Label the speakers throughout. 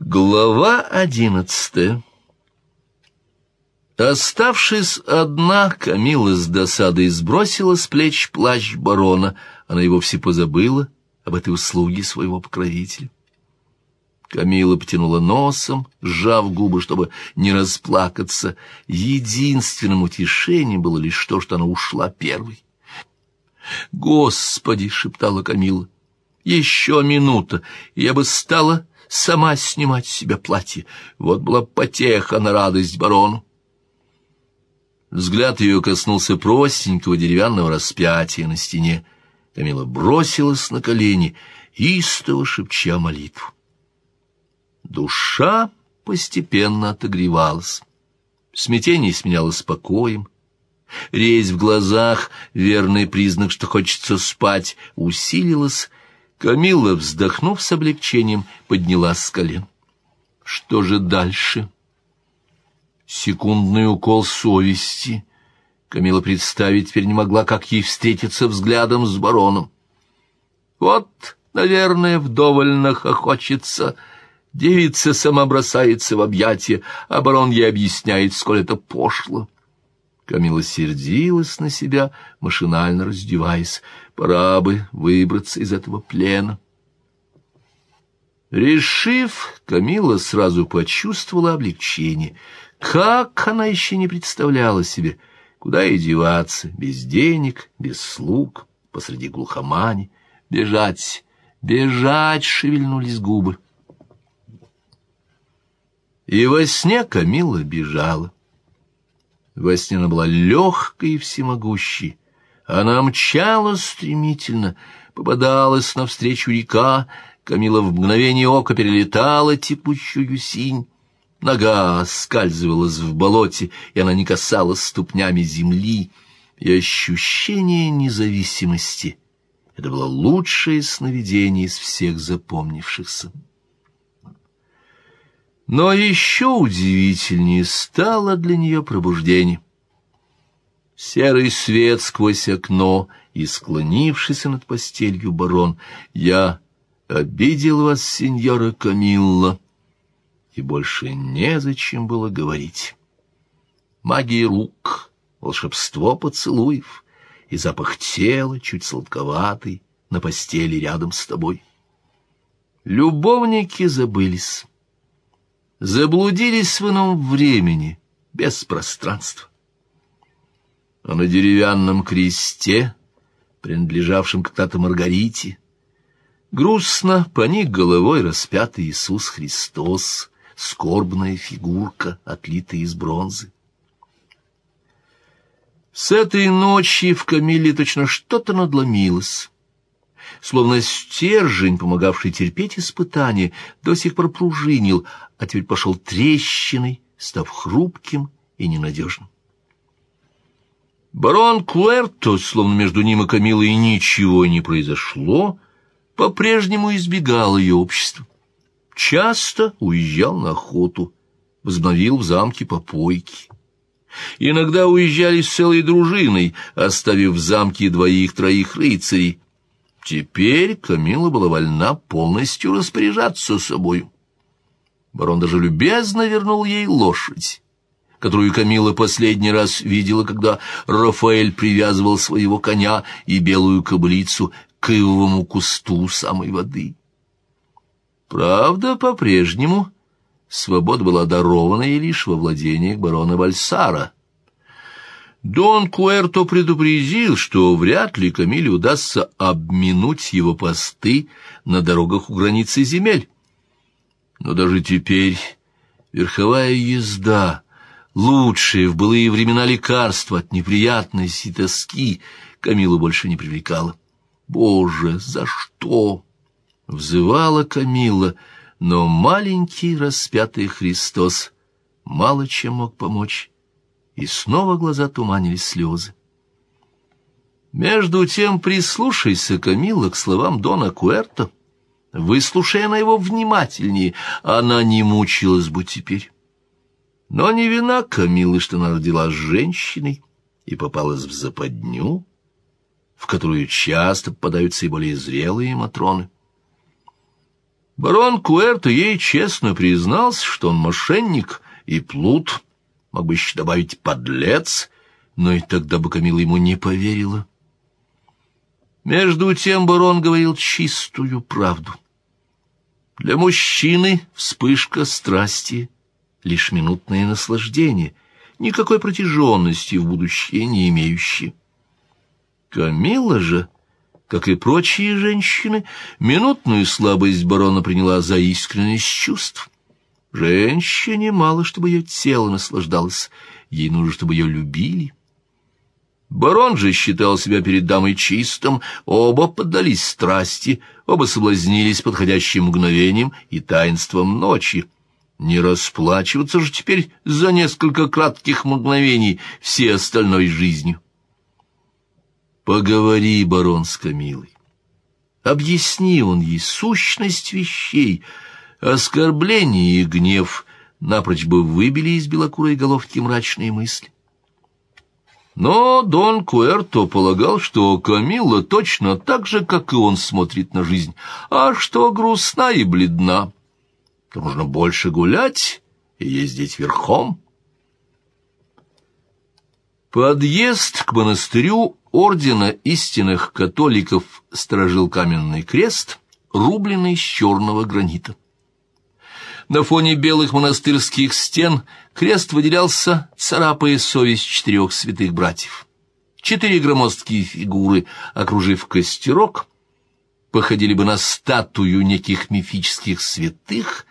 Speaker 1: Глава одиннадцатая Оставшись одна, Камила с досадой сбросила с плеч плащ барона. Она и вовсе позабыла об этой услуге своего покровителя. Камила потянула носом, сжав губы, чтобы не расплакаться. Единственным утешением было лишь то, что она ушла первой. «Господи!» — шептала Камила. «Еще минута, и я бы стала сама снимать с себя платье. Вот была потеха на радость барону. Взгляд ее коснулся простенького деревянного распятия на стене. Камила бросилась на колени, истово шепча молитву. Душа постепенно отогревалась. Смятение сменялось покоем. Резь в глазах, верный признак, что хочется спать, усилилась. Камила, вздохнув с облегчением, поднялась с колен. Что же дальше? — секундный укол совести. Камила представить теперь не могла, как ей встретиться взглядом с бароном. Вот, наверное, вдоволь нахохочется. Девица сама бросается в объятия, а барон ей объясняет, сколь это пошло. Камила сердилась на себя, машинально раздеваясь. Пора бы выбраться из этого плена. Решив, Камила сразу почувствовала облегчение — как она еще не представляла себе, куда и деваться, без денег, без слуг, посреди глухомани, бежать, бежать, шевельнулись губы. И во сне Камила бежала. Во сне она была легкой и всемогущей. Она мчала стремительно, попадалась навстречу река, Камила в мгновение ока перелетала текущую синь. Нога скальзывалась в болоте, и она не касалась ступнями земли, и ощущение независимости — это было лучшее сновидение из всех запомнившихся. Но еще удивительнее стало для нее пробуждение. Серый свет сквозь окно и склонившийся над постелью барон. «Я обидел вас, сеньора Камилла», и больше незачем было говорить. Магия рук, волшебство поцелуев и запах тела, чуть сладковатый, на постели рядом с тобой. Любовники забылись, заблудились в ином времени, без пространства. А на деревянном кресте, принадлежавшем когда-то Маргарите, грустно поник головой распятый Иисус Христос, скорбная фигурка, отлитая из бронзы. С этой ночи в Камиле точно что-то надломилось. Словно стержень, помогавший терпеть испытания, до сих пор пружинил, а теперь пошел трещиной, став хрупким и ненадежным. Барон Куэрто, словно между ним и Камилой ничего не произошло, по-прежнему избегал ее общества часто уезжал на охоту, возобновил в замке попойки. Иногда уезжали с целой дружиной, оставив в замке двоих-троих рыцарей. Теперь Камила была вольна полностью распоряжаться собою. Барон даже любезно вернул ей лошадь, которую Камила последний раз видела, когда Рафаэль привязывал своего коня и белую кобылицу к ивовому кусту самой воды. Правда, по-прежнему свобода была дарована ей лишь во владениях барона Бальсара. Дон Куэрто предупредил, что вряд ли Камиле удастся обминуть его посты на дорогах у границы земель. Но даже теперь верховая езда, лучшие в былые времена лекарства от неприятности и тоски, Камилу больше не привлекала. Боже, за что? Взывала Камилла, но маленький распятый Христос мало чем мог помочь, и снова глаза туманились слезы. Между тем прислушайся, Камилла, к словам Дона Куэрто. Выслушай на его внимательнее, она не мучилась бы теперь. Но не вина Камилы, что она родилась женщиной и попалась в западню, в которую часто попадаются и более зрелые матроны. Барон Куэрто ей честно признался, что он мошенник и плут, мог бы еще добавить подлец, но и тогда бы Камила ему не поверила. Между тем барон говорил чистую правду. Для мужчины вспышка страсти — лишь минутное наслаждение, никакой протяженности в будущее не имеющее. Камила же как и прочие женщины, минутную слабость барона приняла за искренность чувств. Женщине мало, чтобы ее тело наслаждалось, ей нужно, чтобы ее любили. Барон же считал себя перед дамой чистым, оба поддались страсти, оба соблазнились подходящим мгновением и таинством ночи. Не расплачиваться же теперь за несколько кратких мгновений всей остальной жизнью. Поговори, барон, с Камилой. Объясни он ей сущность вещей, оскорбление и гнев напрочь бы выбили из белокурой головки мрачные мысли. Но Дон Куэрто полагал, что Камилла точно так же, как и он, смотрит на жизнь, а что грустна и бледна. То нужно больше гулять и ездить верхом. Подъезд к монастырю ордена истинных католиков сторожил каменный крест, рубленный из черного гранита. На фоне белых монастырских стен крест выделялся, царапая совесть четырех святых братьев. Четыре громоздкие фигуры, окружив костерок, походили бы на статую неких мифических святых,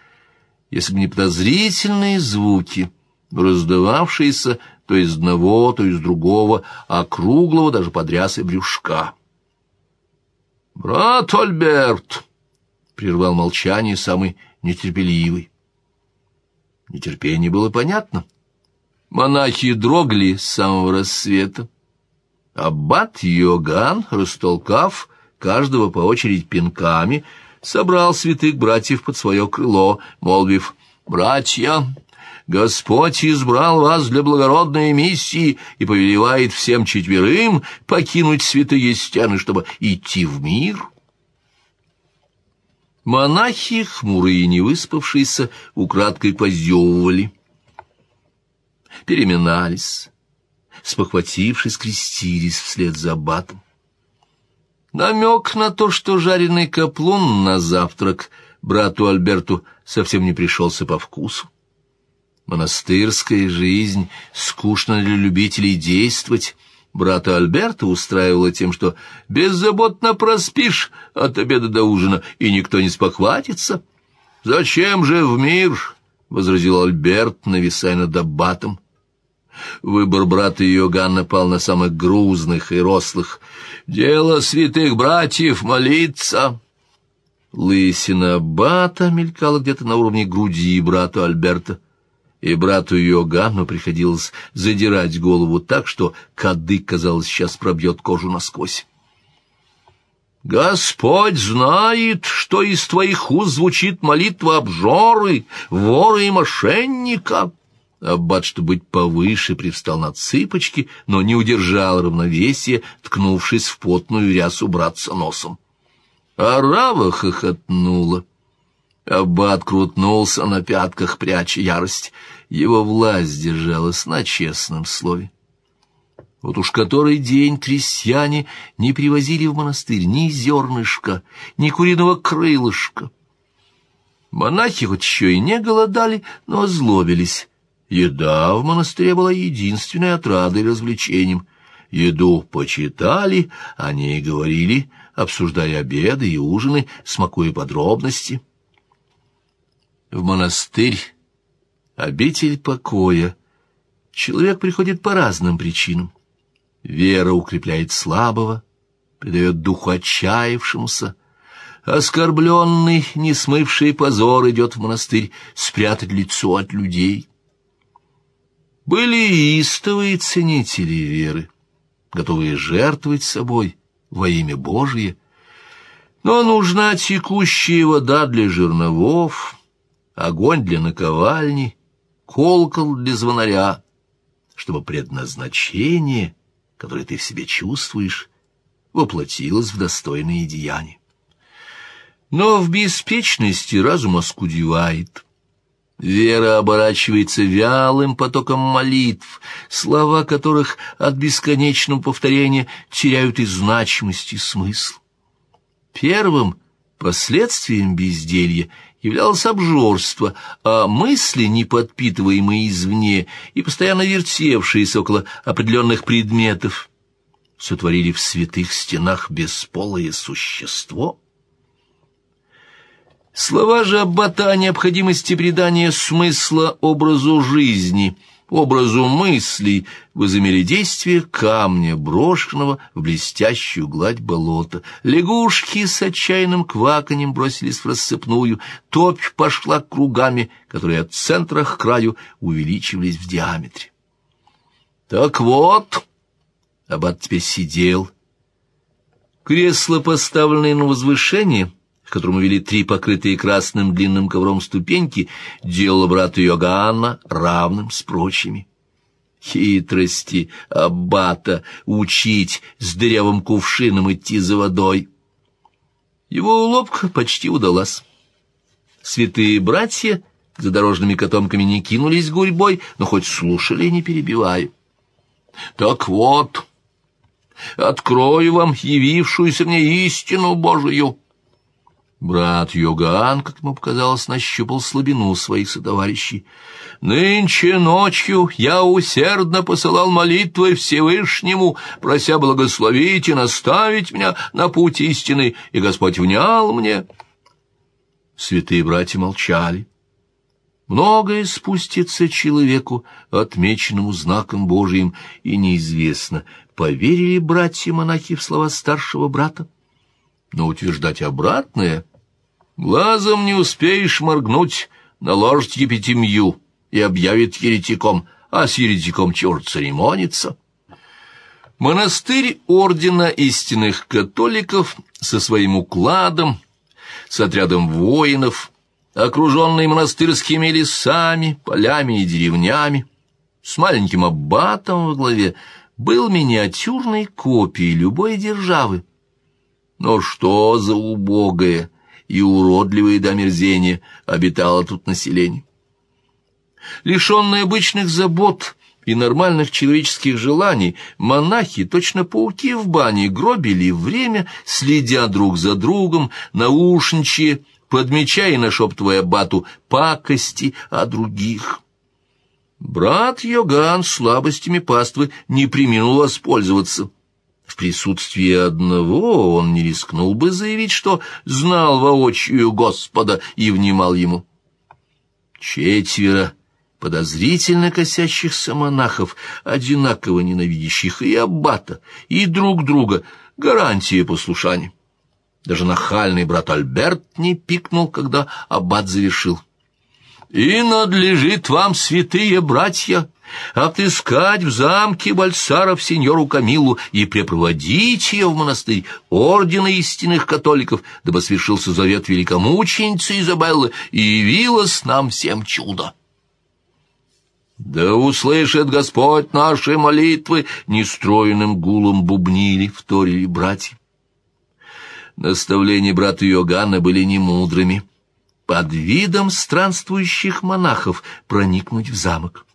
Speaker 1: если бы не подозрительные звуки, раздававшиеся то из одного, то из другого, округлого даже подряса брюшка. «Брат Альберт!» — прервал молчание самый нетерпеливый. Нетерпение было понятно. Монахи дрогли с самого рассвета. Аббат Йоган, растолкав каждого по очереди пинками, собрал святых братьев под свое крыло, молвив «Братья, Господь избрал вас для благородной миссии и повелевает всем четверым покинуть святые стены, чтобы идти в мир. Монахи, хмурые и невыспавшиеся, украдкой позевывали, переминались, спохватившись, крестились вслед за аббатом. Намек на то, что жареный каплун на завтрак брату Альберту совсем не пришелся по вкусу. Монастырская жизнь скучно для любителей действовать. Брата Альберта устраивала тем, что беззаботно проспишь от обеда до ужина, и никто не спохватится. «Зачем же в мир?» — возразил Альберт, нависая над аббатом. Выбор брата Иоганна пал на самых грузных и рослых. «Дело святых братьев молиться!» Лысина аббата мелькала где-то на уровне груди брата Альберта и брату Йоганну приходилось задирать голову так, что кадык, казалось, сейчас пробьет кожу насквозь. «Господь знает, что из твоих уст звучит молитва обжоры, вора и мошенника!» Аббат, чтобы быть повыше, привстал на цыпочки, но не удержал равновесия, ткнувшись в потную рясу братца носом. Арава хохотнула. Аббат крутнулся на пятках, пряча ярость. Его власть держалась на честном слове. Вот уж который день крестьяне не привозили в монастырь ни зернышка, ни куриного крылышка. Монахи хоть еще и не голодали, но озлобились. Еда в монастыре была единственной отрадой и развлечением. Еду почитали, о ней говорили, обсуждая обеды и ужины, смакуя подробности — в монастырь, обитель покоя. Человек приходит по разным причинам. Вера укрепляет слабого, придает духу отчаявшемуся. Оскорбленный, не смывший позор, идет в монастырь спрятать лицо от людей. Были истовые ценители веры, готовые жертвовать собой во имя Божие. Но нужна текущая вода для жерновов, огонь для наковальни, колокол для звонаря, чтобы предназначение, которое ты в себе чувствуешь, воплотилось в достойные деяния. Но в беспечности разум оскудевает. Вера оборачивается вялым потоком молитв, слова которых от бесконечного повторения теряют и значимость, и смысл. Первым последствием безделья являлось обжорство, а мысли, не подпитываемые извне и постоянно вертевшиеся около определенных предметов, сотворили в святых стенах бесполое существо — Слова же Аббата о необходимости придания смысла образу жизни, образу мыслей, возымели действие камня, брошенного в блестящую гладь болота. Лягушки с отчаянным кваканьем бросились в рассыпную, топь пошла кругами, которые от центра к краю увеличивались в диаметре. «Так вот...» — Аббат теперь сидел. Кресло, поставленное на возвышение — к которому вели три покрытые красным длинным ковром ступеньки, делало брата Йоганна равным с прочими. Хитрости аббата учить с дырявым кувшином идти за водой. Его уловка почти удалась. Святые братья за дорожными котомками не кинулись гурьбой, но хоть слушали, не перебивая. «Так вот, открою вам явившуюся мне истину Божию». Брат Йогаан, как ему показалось, нащупал слабину своих сотоварищей. «Нынче ночью я усердно посылал молитвы Всевышнему, прося благословить и наставить меня на путь истины, и Господь внял мне». Святые братья молчали. Многое спустится человеку, отмеченному знаком Божиим, и неизвестно, поверили братья-монахи в слова старшего брата. Но утверждать обратное Глазом не успеешь моргнуть, наложит епитемью и объявит еретиком, а с еретиком черт церемонится. Монастырь Ордена Истинных Католиков со своим укладом, с отрядом воинов, окруженный монастырскими лесами, полями и деревнями, с маленьким аббатом во главе, был миниатюрной копией любой державы. Но что за убогое! И уродливое до мерзения обитало тут население. Лишенные обычных забот и нормальных человеческих желаний, монахи, точно пауки в бане, гробили время, следя друг за другом, наушничая, подмечая и нашептывая бату пакости о других. Брат Йоган слабостями паствы не приминул воспользоваться — присутствии одного он не рискнул бы заявить, что знал воочию Господа и внимал ему. Четверо подозрительно косящихся монахов, одинаково ненавидящих и аббата, и друг друга, гарантия послушания. Даже нахальный брат Альберт не пикнул, когда аббат завершил. «И надлежит вам, святые братья, отыскать в замке Бальсаров сеньору Камилу и препроводить ее в монастырь ордена истинных католиков, дабы свершился завет великомученицы Изабеллы и явилось нам всем чудо. «Да услышит Господь наши молитвы!» — нестроенным гулом бубнили, вторили братья. Наставления брата Иоганна были немудрыми. Под видом странствующих монахов проникнуть в замок.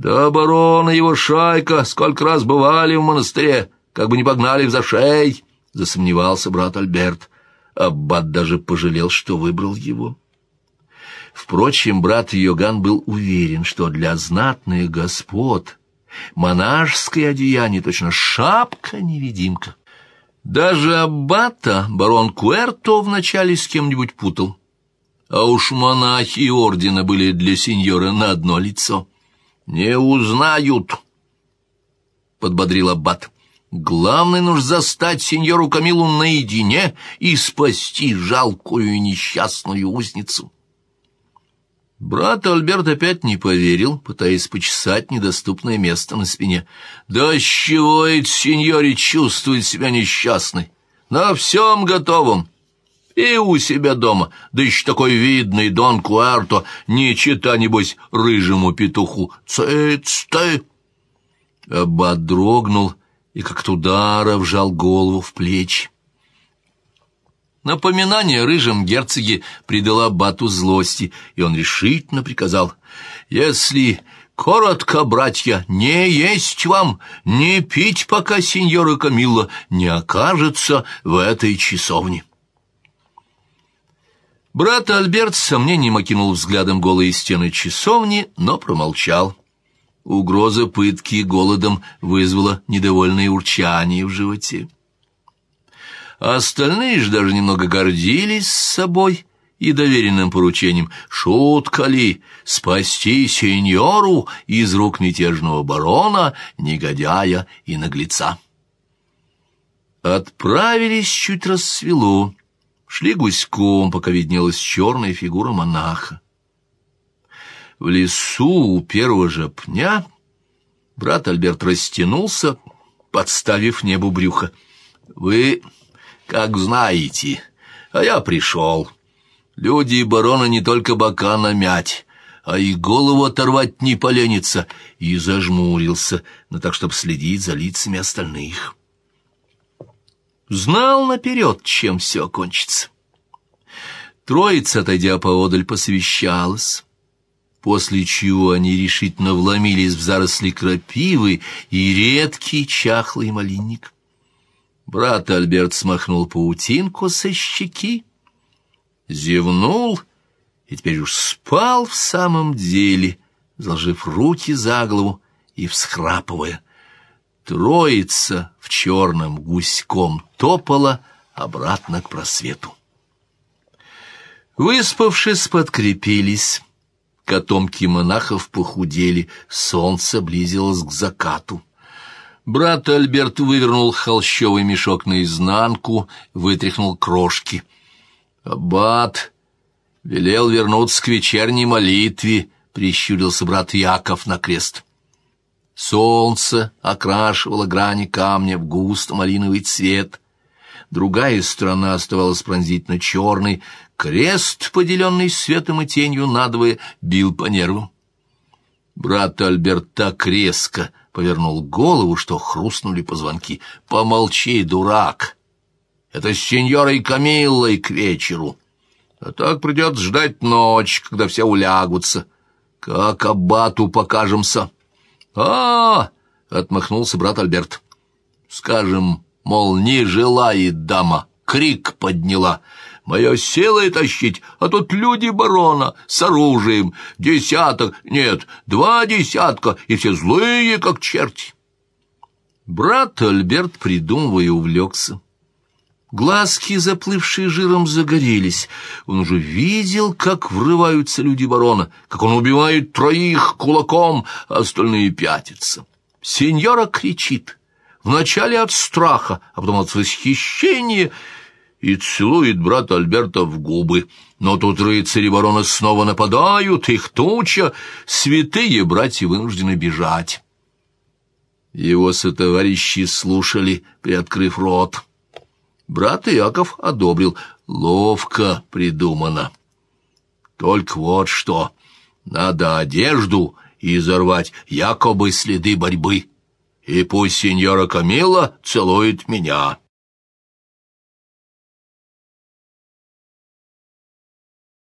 Speaker 1: Да барон и его шайка сколько раз бывали в монастыре, как бы не погнали в зашей, — засомневался брат Альберт. Аббат даже пожалел, что выбрал его. Впрочем, брат Йоган был уверен, что для знатных господ монашеское одеяние точно шапка-невидимка. Даже аббата барон Куэрто вначале с кем-нибудь путал, а уж монахи ордена были для сеньора на одно лицо. «Не узнают», — подбодрил Аббат. «Главное нужно застать сеньору Камилу наедине и спасти жалкую несчастную узницу». Брат Альберт опять не поверил, пытаясь почесать недоступное место на спине. «Да с чего эти сеньори чувствует себя несчастной? На всем готовом, и у себя дома, да еще такой видный Дон Куарто, не чита, небось, рыжему петуху. Цыц ты! Аббат дрогнул и как-то удара вжал голову в плечи. Напоминание рыжем герцоге придало Бату злости, и он решительно приказал, «Если коротко, братья, не есть вам, не пить, пока сеньора Камилла не окажется в этой часовне». Брат Альберт с сомнением окинул взглядом голые стены часовни, но промолчал. Угроза пытки голодом вызвала недовольное урчание в животе. Остальные же даже немного гордились собой и доверенным поручением. Шутка ли спасти сеньору из рук мятежного барона, негодяя и наглеца? Отправились чуть рассвело, шли гуськом, пока виднелась черная фигура монаха. В лесу у первого же пня брат Альберт растянулся, подставив небу брюхо. «Вы как знаете, а я пришел. Люди барона не только бока намять, а и голову оторвать не поленится, и зажмурился, но так, чтобы следить за лицами остальных. Знал наперед, чем все кончится. Троица, отойдя поодаль, посвящалась, после чего они решительно вломились в заросли крапивы и редкий чахлый малинник. Брат Альберт смахнул паутинку со щеки, зевнул и теперь уж спал в самом деле, заложив руки за голову и всхрапывая. Троица в черном гуськом топала обратно к просвету. Выспавшись, подкрепились. Котомки монахов похудели, солнце близилось к закату. Брат Альберт вывернул холщовый мешок наизнанку, вытряхнул крошки. «Аббат велел вернуться к вечерней молитве», — прищурился брат Яков на крест. Солнце окрашивало грани камня в густо малиновый цвет. Другая сторона оставалась пронзительно черной. Крест, поделенный светом и тенью надвое, бил по нервам. Брат Альберт так резко повернул голову, что хрустнули позвонки. «Помолчи, дурак! Это с сеньорой Камиллой к вечеру. А так придется ждать ночь, когда все улягутся. Как аббату покажемся!» А, отмахнулся брат Альберт. «Скажем, мол, не желает дама, крик подняла». Мое силой тащить, а тут люди барона с оружием, десяток, нет, два десятка, и все злые, как черти. Брат Альберт, придумывая, увлекся. Глазки, заплывшие жиром, загорелись. Он уже видел, как врываются люди барона, как он убивает троих кулаком, а остальные пятятся. Сеньора кричит, вначале от страха, а потом от восхищения — и целует брата Альберта в губы. Но тут рыцари барона снова нападают, их туча, святые братья вынуждены бежать. Его сотоварищи слушали, приоткрыв рот. Брат Яков одобрил. Ловко придумано. Только вот что, надо одежду изорвать, якобы следы борьбы. И пусть сеньора Камила целует меня».